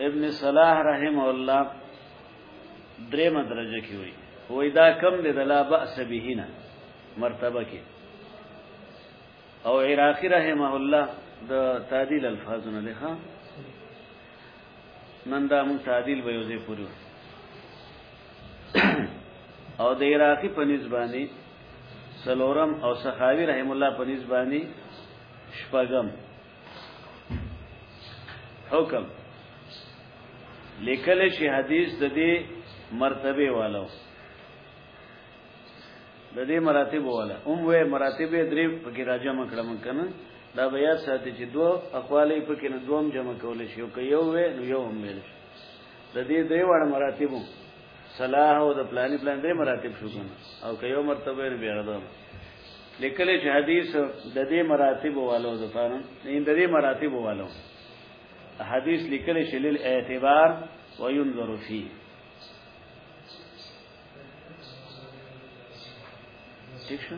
ابن صلاح رحم الله درې مدرجه کې وي وای دا کم دی د لا باس به نه مرتبه کې او عراقی رحمه الله د تعدیل الفاظونه لخوا نن دا مونږ تعدیل به یو ځای پوری او د عراقي په نسبانه سلورم او سخاوي رحم الله په نسبانه شپږم حکم لیکل شي حدیث د دې مرتبه والو د دې مراتب ولا هم وې مراتب درې پکې راجم کړم کنه دا بیا ساتي چې دوه اقوالې پکې نه دوم جمع کول شي او که یو وې نو یو هم ویل شي د دې درې وړ مراتبو صلاح او د پلاني پلان درې مراتب شو کنه او که یو مرتبه یې بیا ده لیکل چې حدیث د دې مراتب والو د فارم نه د دې مراتب والو حدیث لیکل چې لیل اعتبار وینظر فيه ٹھیک شو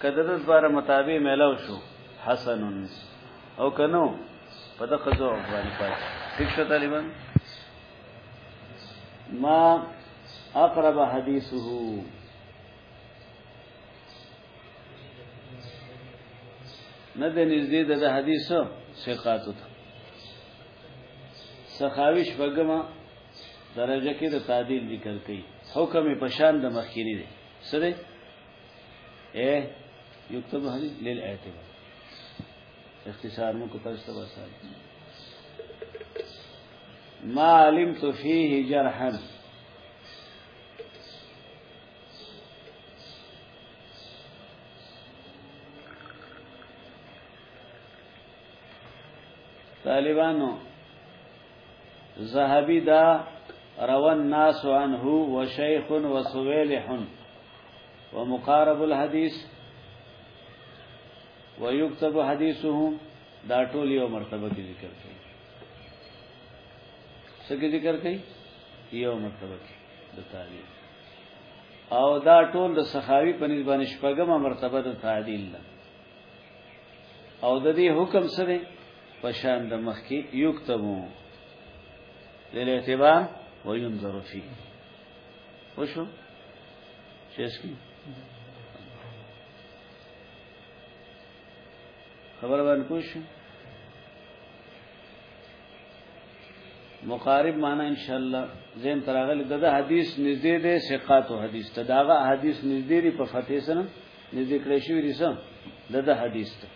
کده د دواره مطابق میلاو شو حسن او کنو په دغه ځو باندې پات ٹھیک شو طالبان ما اقرب حدیثه نه د نږدې د حدیثو ثقاتو ته سخاویش بګما درجه کې د تعدیل ذکر کړي حکم په شان د مخکینی دی سره اے یكتب هذه للاعتبار اختصار مو کو پښته وساله ما علمت فيه جرحا طالبانو زهبی دا روان ناس عنه و شیخ و سویلح و مقارب الحدیث و یکتب حدیثه دا ټول یو مرتبه کې ذکر کړي څه کې ذکر کړي یو مرتبه کې د تعدیل او دا ټول د سخاوي په نسبت باندې شپږمه مرتبه د تعدیل ده او د دې حکم سره پشان د مخکی یکتبو للاعتبار وینظر فی وشو چیز کی خبر باندې کوښ مقارب معنا ان شاء الله زم تراغل دغه حدیث نږدې ده ثقات او حدیث ته داغه حدیث نږدې لري په فتح سره نږدې کړی شوی دی سم دغه حدیث ته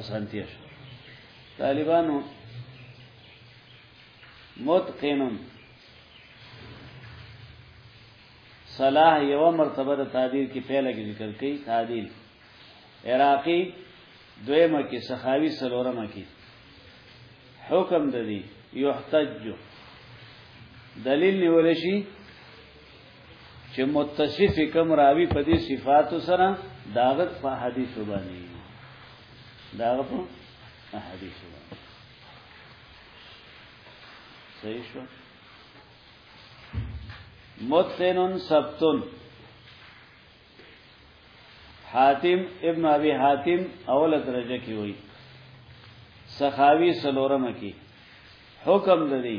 اسانتیا شو طالبانو متقنن صلاح یو مرتبه د تعدیل کې پهله کې ذکر کړي تعدیل عراقی دویمه کې سخاوی سلورمه کې حکم د دې یحتج دلیل نیول شي چې متصف کم راوی په دې صفات سره داغت په حدیث باندې داغه په حدیث باندې صحیح شو متنن سبتن حاتم ابن ابي حاتم اول درجه کې وای سخاوي سلورم کې حکم لري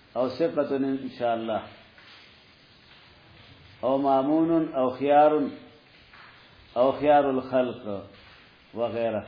او صفته ان شاء الله او مامون او خيار او خيار الخلق وغيرها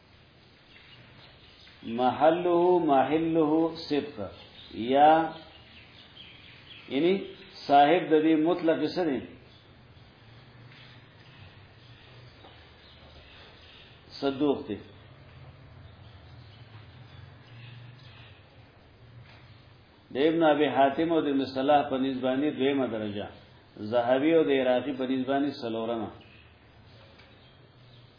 محله محله صدق یا یعنی صاحب د دې مطلق څه دی صدوق دی د ابن ابي حاتم او د مصلاح په نسبانه دویمه درجه زهبي او د عراقي په نسبانه سلورمه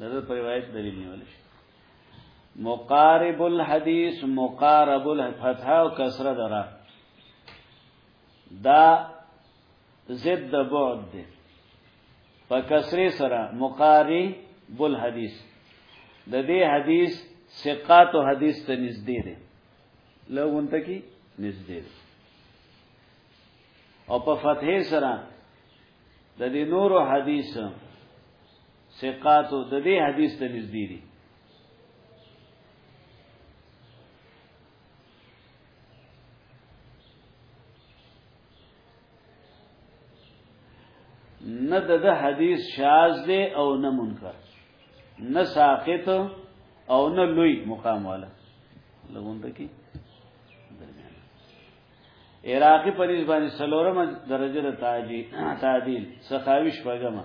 دغه په روایت دلیل نیول شي مقارب الحديث مقارب الفتح او کسره درا دا ضد بعد دی په کسره سره مقارب الحديث د دې حدیث ثقات او حدیث ته نږدې دی لوګون ته کی نږدې دی او په فتح سره د دې نورو حدیث ثقات د دې حدیث ته نږدې دي نه د حدیث شاذ دی او نه منکر نه ساقط او نه لوی مقام والا لګون ته کی عراقی پریز باندې سلورم درجه تعدیل تعدیل سخاویش پګما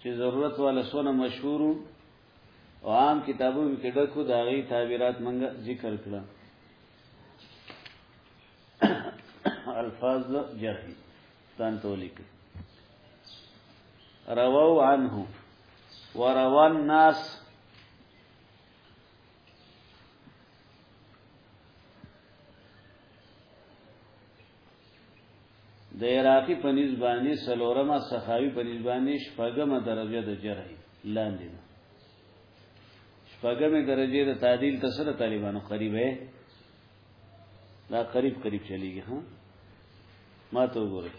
چې ضرورت والا سونه مشهور او عام کتابونو کې ډکو دا غي تعبیرات منګه ذکر کړه الفاظ جرحی تان تولیک روو عنه وروى الناس د عراقي په نسبانه سلورمه سخاوي په نسبانه شپږمه درجه د جرح لاندې ده شپږمه درجه د تعدیل ته سره طالبانو قریبه دا قریب قریب چلیږي ها ما ته وګوره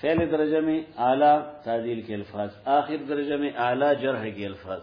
فعل درجه میں اعلی تعدیل کے الفاظ آخر درجه میں اعلی جرح کے الفاظ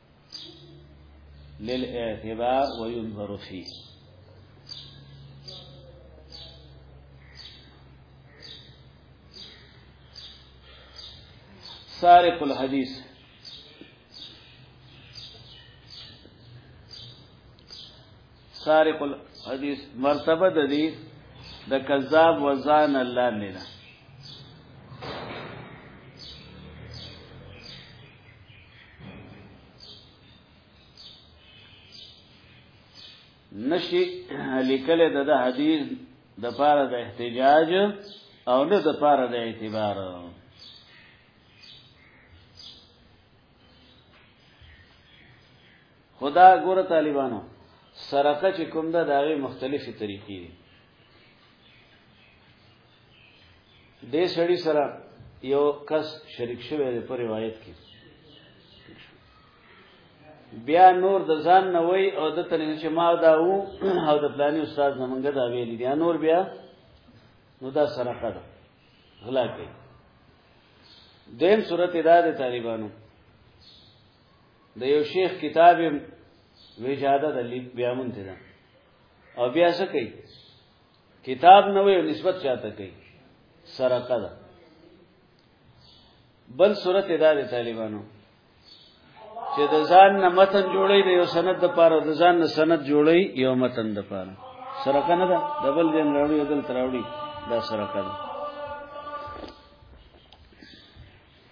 للاعتبار وينظر فيه سارق الحديث سارق الحديث مرتبه د دې د کذاب وزان الله نه ده نشي لیکل د د حدیث د پاره د احتجاج او نه د پاره د اعتبار خدا ګوره طالبانو سرقه چې کوم ده د هغې مختلفې طریقې دي دې سړي سره یو کس شریک شوی دی په روایت کې بیا نور د ځان نه وای او د تل نه چې ما دا وو او د پلاني استاد زمونږ دا ویل دي نور بیا نو دا سرقه ده غلا کوي دیم صورت ادا ده طالبانو د یو شیخ کتاب وجاده د لیک بیا مونږ ده او بیا څه کوي کتاب نه وي نسبت چاته کوي سرقه ده بل صورت ادا دي طالبانو چې د ځان نه متن جوړي د یو سند د پاره د ځان نه سند جوړي یو متن د پاره سرقه نه ده دبل دین راوړي دل تراوړي دا سرقه ده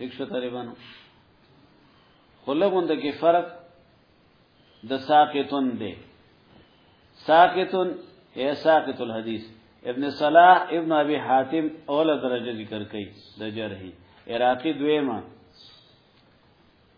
ټیک شو طالبانو خلګوند کې فرق د ساقطن دی ساقطن یا ساقط الحدیث ابن صلاح ابن ابي حاتم اوله درجه ذکر کړي د جرحي عراقي دویمه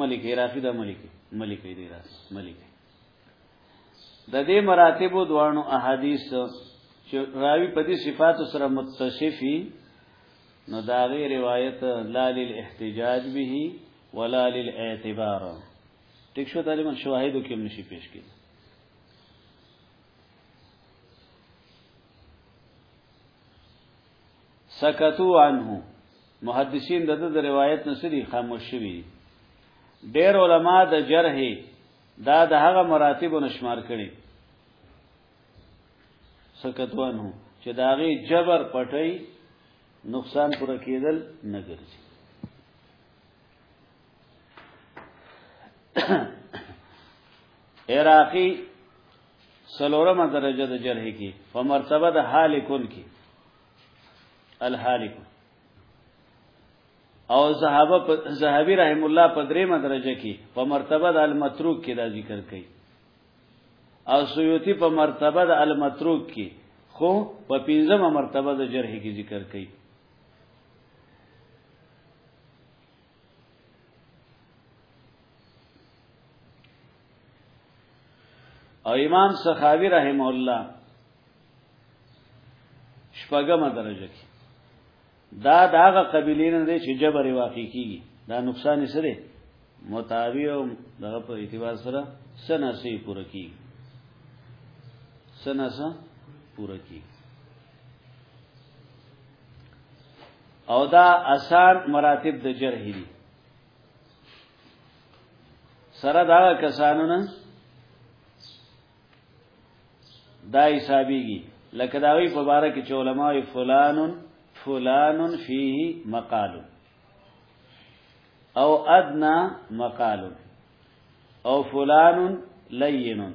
ملک عراقی دا ملک ملک دی راس ملک د دې مراتب دوانو احادیث چې راوی په دې صفات سره متصفی نو دا غي روایت لا للاحتجاج به ولا للاعتبار ټیک شو تعلیم شواهد کې نشي پیش کړي سکتو عنه محدثین د د روایت نسری خاموش شوی ډیر علما د جرح دا د هغه مراتب نشمار کړي سکتو عنه چې داغه جبر پټي نقصان پر کېدل نه ګرځي عراقی سلورمه درجه د جرح کې په مرتبه د حالکون کې الحالک او زهابه زهابي رحم الله په درېمه درجه کې په مرتبه د المتروک کې دا ذکر کړي او سیوطي په مرتبه د المتروک کې خو په پنځمه مرتبه د جرح کې ذکر کړي او امام سخاوی رحم الله شپږمه درجه کې دا داغه قبیلې نه دی چې جبر واقع کیږي دا نقصان یې سره متابع او دغه په اعتبار سره سنا سي پوره کی سنا سره پوره کی او دا آسان مراتب د جرح دي سره دا کسانو نه دا حسابيږي لکه دا وی په باره کې چې علما وی فلانن فلانن فيه مقال او ادنا مقال او فلانن لینن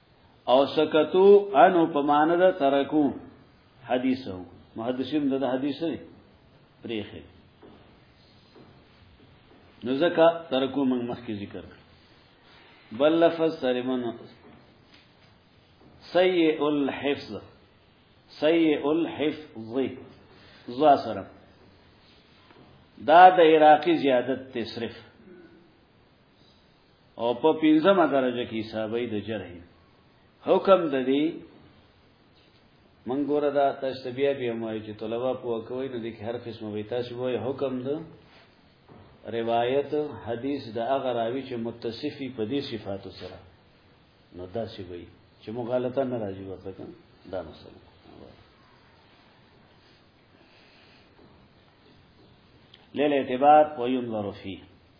او سکتو انو په معنی د ترکو حدیثو محدثین د حدیث دی پریخه نو زکا ترکو من مخکې ذکر بل لفظ سره من سیء الحفظ سیء الحفظ ذا سره دا د عراقی زیادت تصرف او په پنځمه درجه کې حسابي د جرح حکم د دې منګوره دا تاسو بیا بیا موایي چې طلبه پوه کوي نو د هر قسمه وي تاسو وایي حکم د روایت حدیث د هغه راوي چې متصفي په دې صفاتو سره نو دا سی وي چې مغالطه نه راځي ورته دا مسله لیل اعتبار وینظر فيه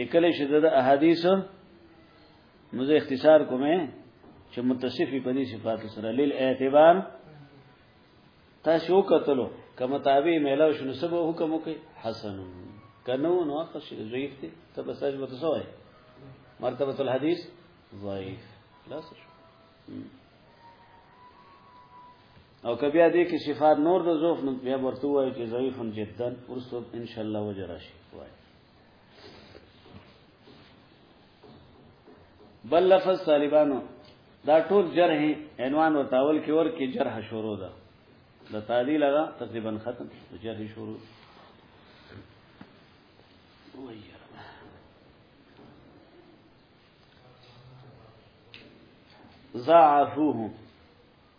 لیکل شي د احادیث موږ اختصار کومه چې متصفی په دې صفات سره لیل اعتبار تاسو کتلو کما تابع میلاو شنو سبو حکم وکي حسن کنو نو اخش ضعیف ته تب سج متصوی مرتبه الحديث ضعیف خلاص شو او که بیا دې کې صفات نور د ضعف نو بیا ورته وایي چې ضعیف جدا ورسو ان شاء الله وجراشي وایي بل لفظ طالبانو دا ټول جرح عنوان او تاول کې ور کې جرح شروع ده د تعدیل هغه تقریبا ختم جرح شروع ضعفوه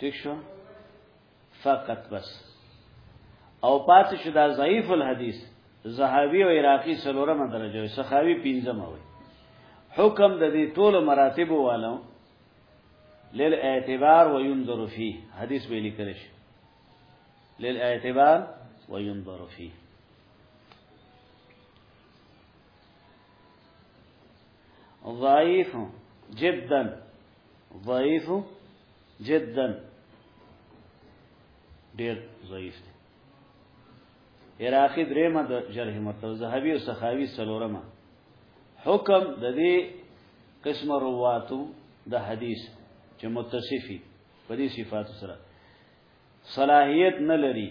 ٹھیک شو فقط بس او پات شو دا ضعیف الحدیث زهاوی او عراقی سلورمه درجه او سخاوی پنځمه وي حکم د دې ټول مراتب والو لیل اعتبار و ينظر فيه حدیث به لیکل شي لیل اعتبار و ينظر فيه ضعیف جدا ضعیف جدا ډیر ضعیف دی عراقی دریمه د جرح مرتبه زهبی او سخاوی سلورمه حکم د دې قسم رواتو د حدیث چې متصفی په دې صفات سره صلاحیت نه لري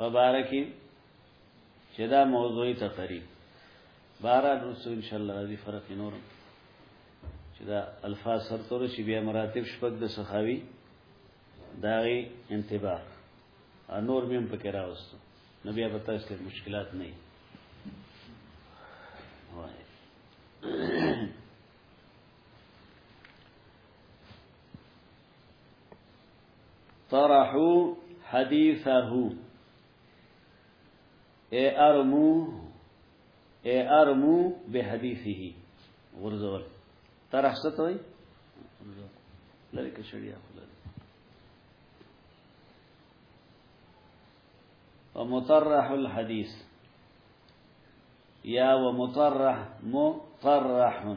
مبارکي چې دا موضوعي تقریر بارا رسو ان شاء الله راځي فرق نور چې دا الفاظ سر تور شي بیا مراتب شپږ د سخاوي داغي انتباه نور مې هم پکې راوستو نو بیا به تاسو ته مشکلات نه وي طرحوا حديثه اي ارموا اي بحديثه غرزول طرح ستوي لك شريعه ومطرح الحديث یا ومطرح مطرح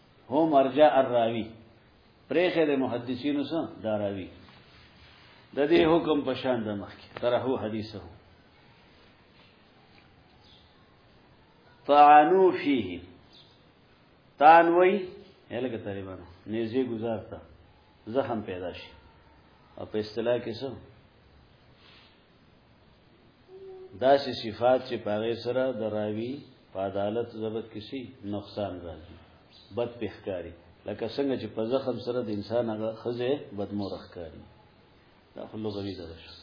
هو مرجع الراوی پرېخه د محدثینو سره دا راوی د دې حکم په شان د مخکې ترحو حدیثه طعنو فيه تان وای هلګه طالبانو نيزي گزارتا زخم پیدا شي او په اصطلاح کې څه دا سی صفات چې پاغه سره د راوی په عدالت ضبط کسی نقصان راځي بد پخکاری لکه څنګه چې په زخم سره د انسان هغه خزه بدمور ښکاری دا خلو غوی ده شو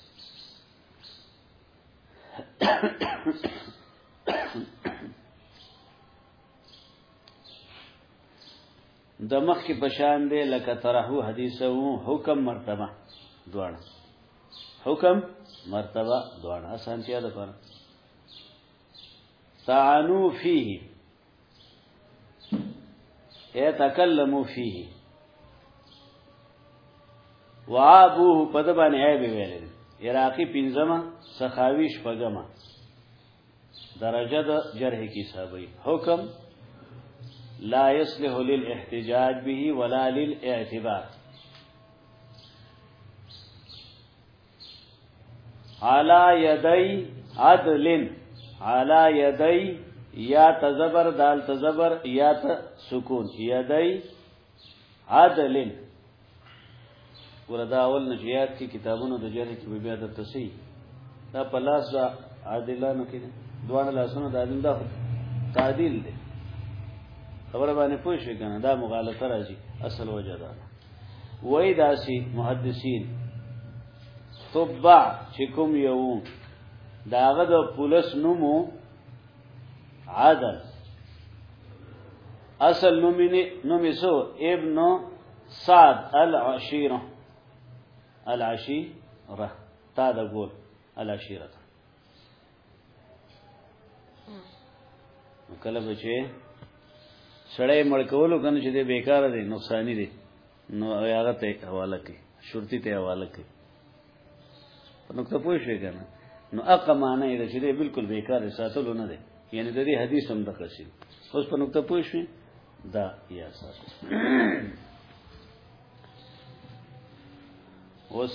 د مخ کې پشان دی لکه ترحو حدیثه وو حکم مرتبه دواړه حکم مرتبه دواړه اسانتیا ده پر تعانو فيه يتكلمو فيه وعابوه په د باندې عیب ویل عراقي پنځمه سخاوي شپږمه درجه د جرح کی صاحبې حکم لا يصلح للاحتجاج به ولا للاعتبار علا یدی عدلن علا یدی یا تزبر دال تزبر یا ت سکون یدی عدلن وردا اول نشیات کی کتابونو د جری کی بیا د تسی دا پلاس دا عادلانو کې دوان لاسونو د عادل دا تعدیل دی خبره باندې پوښښ کنه دا مغالطه راځي اصل وجه ده وای داسی محدثین طبع چې کوم یو داغه د پولیس نومو عادل اصل نومی نومی سو ابن سعد العشیره العشیره تا دا ګول العشیره کله به چې سړی مړ کولو کنه چې دی بیکار دی نقصانی دی نو هغه ته حواله کوي شرطي ته حواله کوي په نقطه پوه شئ کنه نو اقا معنی دی چې دی بالکل بیکار ساتلو نه دی یعنی د دې حدیث هم د قصې اوس په نقطه پوه شئ دا یا ساتو اوس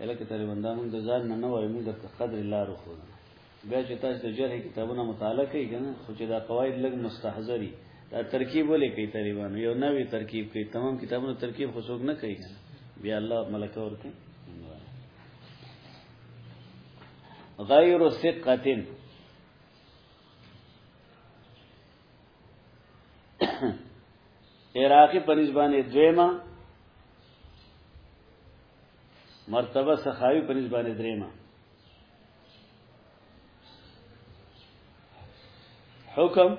الکه طالبان دا موږ د ځان نه نه وایو موږ د قدر الله رخو بیا چې تاسو د جرح کتابونه مطالعه کوي کنه خو چې دا قواعد لګ مستحضري دا ترکیب ولې کوي طالبان یو نوې ترکیب کوي تمام کتابونه ترکیب خو څوک نه کوي کنه بیا الله ملکه ورته غیر ثقتن عراقی پنځبانه دویمه مرتبه سخاوي په نسبت باندې درېما حکم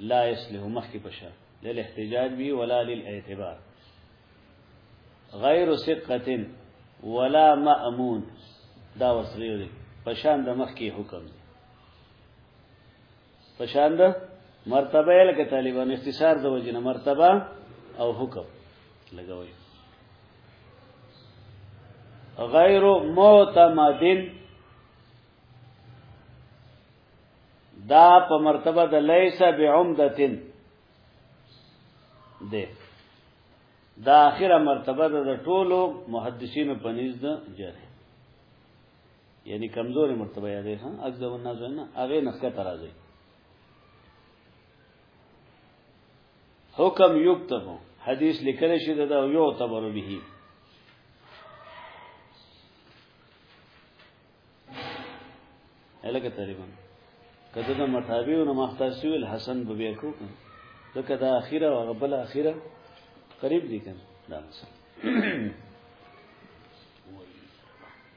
لا يصلح مخکې پشا للاحتجاج به ولا للاعتبار غیر ثقه ولا مأمون دا وسریو دی پشان د مخکې حکم دی په شان ده مرتبه لکه طالبان اختصار د وجنه مرتبه او حکم لګوي غیر معتمدین دا په مرتبه د لیس بعمدتن ده دا اخره مرتبه د ټولو محدثینو په نزد جره یعنی کمزورې مرتبه یادې ها اجزا و الناس نه هغه نه ښکته راځي حکم یكتب حدیث لیکل شي دا او یو تبر به الګه تقریبا کده د متابعو نه مختصیو الحسن بوبیا کو ځکه دا اخیره او غبل اخیره قریب دي کنه دا مثلا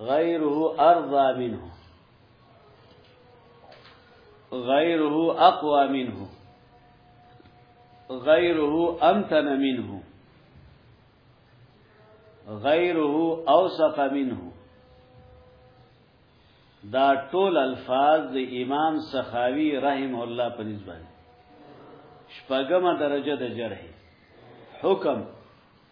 غیره ارضا منه غیره اقوا منه غیره امتن منه غیره اوسق منه دا ټول الفاظ د امام سخاوی رحم الله په نسبت شپږمه درجه د جرح حکم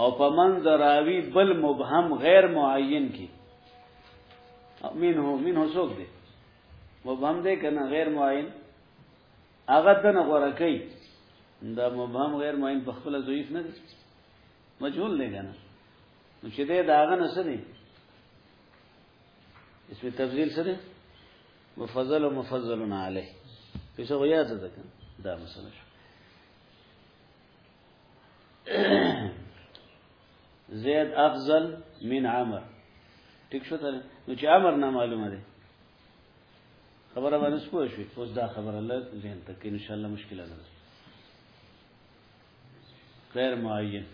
او په من دراوی بل مبهم غیر معین کی منه منه څوک دی مبهم دی کنه غیر معین هغه د نه غوړه کوي دا مبهم غیر معین په خپل ضعیف نه دی مجهول دی کنه نو چې دې داغه نه سره اسم تفضیل سره مفضل و مفضل علیه پیسه غیا ده دا مسله زید افضل من عمر ټیک شو ته نو چې عمر نه معلومه ده خبره باندې سپوه شو اوس دا خبره الله ذهن ته کې ان شاء الله مشکل نه ده غیر معین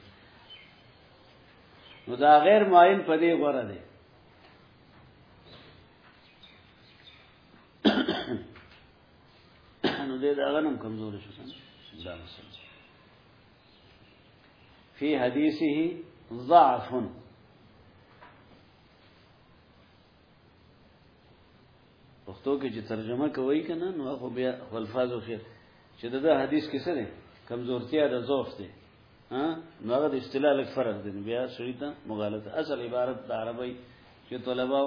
نو دا غیر معین په دې غوړه ده نو دې دا غنم کمزور شو کنه دا مسله فی حدیثه ضعف پښتو کې چې ترجمه کوي کنه نو هغه بیا الفاظو کې چې دا حدیث کې څه دی کمزورتیا د ضعف دی ها نو هغه د اصطلاح لک فرق دی بیا شریته مغالطه اصل عبارت د عربی چې طلباو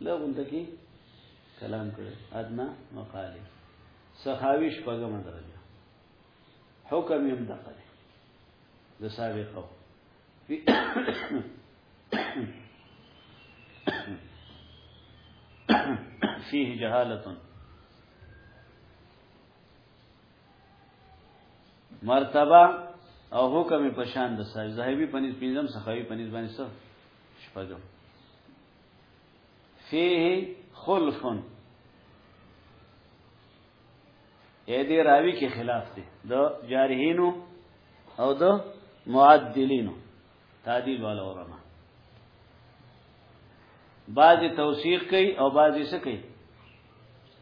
لا غونډه کې کلام کړي ادنا مقاله سخاوي شپږم درجه حکم يم دقل د سابقه في فيه جهاله مرتبه او حکم په شان د صاحب زاهبي پنځ پنځم سخاوي پنځ باندې څه شپږم فيه خلف اې دې راوي کې خلاف دي د جارحینو او د معدلینو تعدیل والا علماء بعض توثیق کوي او بعض څه کوي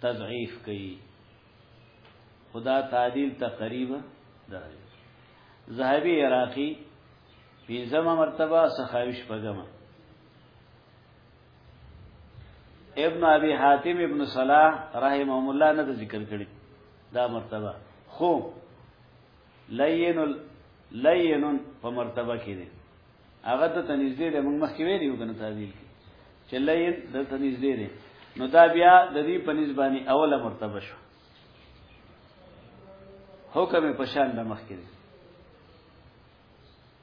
تضعیف کوي خدا تعدیل تقریبا درجه زهبی عراقی پنځمه مرتبه سخاویش پګمه ابن ابي حاتم ابن صلاح رحمهم الله نه ذکر کړی دا مرتبه خو لین لین په مرتبه کې دی هغه ته تنزدې ده موږ مخکې ویلو کنه تعبیر کې چې لین د تنزدې ده نو دا بیا د دې په نسبانه اوله مرتبه شو حکم په شان د مخکې دی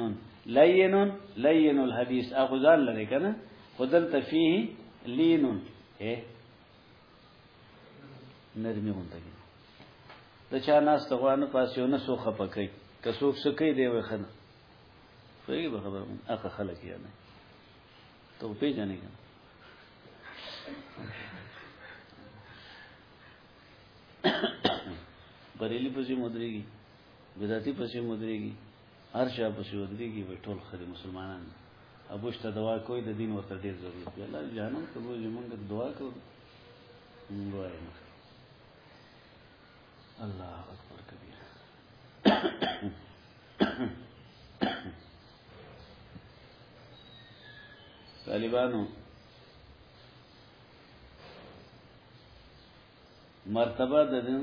نون لین لین الحدیث اخو ځان لري کنه خدل تفیه لین اے نرمی غونډه کې د چا ناس ته غوانه پاسیونه سو خپکې که څوک سکه دی وې خنه فری به خبر مون اخ خلک یا نه ته په جنې کنه بریلی پسې مدريږي بدعتي پسې مدريږي هر شا په سیو درې کې به ټول خدي مسلمانان ابوش ته دوا کوي د دین ورته ډیر ضروري دی الله جانم ته به زمونږ دعا کوو موږ وایو الله اکبر کبیر طالبانو مرتبه د دین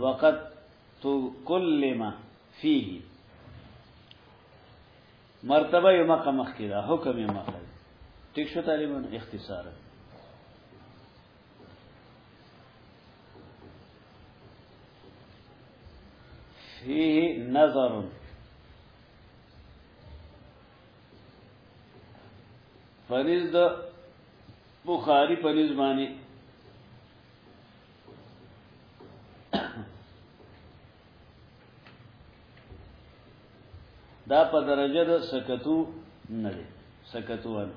وقت تو کلمه فيه مرتبه یو مخه مخ کې دا حکم یې مخ دی ټیک شو طالبان اختصار فيه نظر فنز د بخاری پنځ باندې دا په درجه د سکتو نه دی سکتو ول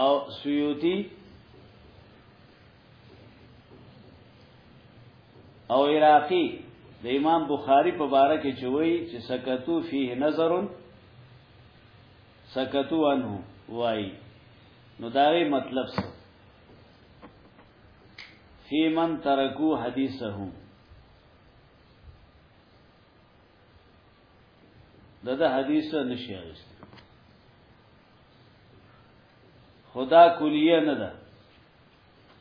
او سیوتی او عراقی د امام بخاری په باره کې چوي چې سکتو فيه نظر سکتو عنه وای نو داغه مطلب څه فی من ترکو حدیثه دغه حدیث نشي اغست خدا کلیه نه ده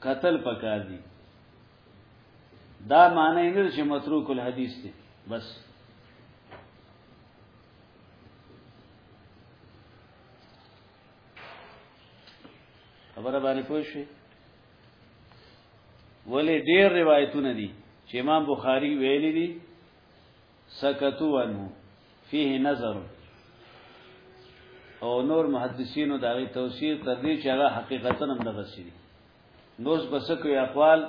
قتل پکار دي دا معنی نه چې متروک الحدیث دي بس خبره باندې پوه شئ ولې ډېر روایتونه دي چې امام بخاری ویلي دي سکتو عنه فيه نظر او نور محدثینو دا غي توصیه تر دې چې هغه حقیقتا هم دغه سي نوز بس کوي اقوال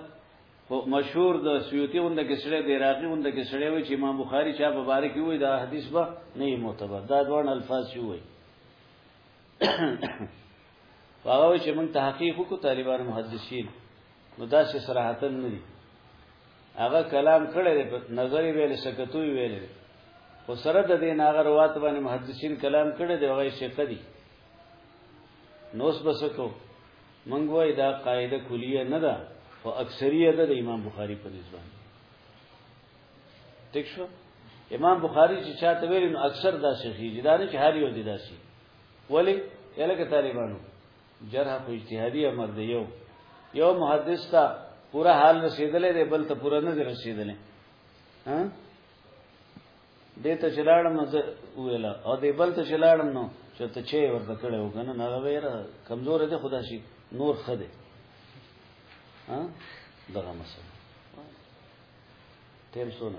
خو مشهور د سیوطي وند کې سړی د عراقي وند کې سړی وي چې امام بخاری چا په باره کې وي دا حدیث به نه معتبر دا دوه الفاظ شي وي هغه چې موږ تحقیق وکړو طالبان محدثین نو دا څه صراحتن نه دي هغه کلام کړی دی نظر ویل سکتوی ویل دی خو سره د دین هغه روات باندې محدثین کلام کړی دی هغه شیخ دی نوس بسکو منګ وای دا قاعده کلیه نه ده او اکثریت د امام بخاری په نسبت ټیک شو امام بخاری چې چاته ویل نو اکثر دا شیخی جداري چې هر یو دي داسي ولی یلکه طالبانو جرح خو اجتهادي امر دی یو یو محدث ته پورا حال رسیدلې دی بل ته پورا نه رسیدلې ها دې ته چلاړم زه ویل او دې بل ته چلاړم نو چې ته چي ورته کړه وکنه نه ویره کمزور دی خدا شي نور خده ها دغه مسله تیر سونه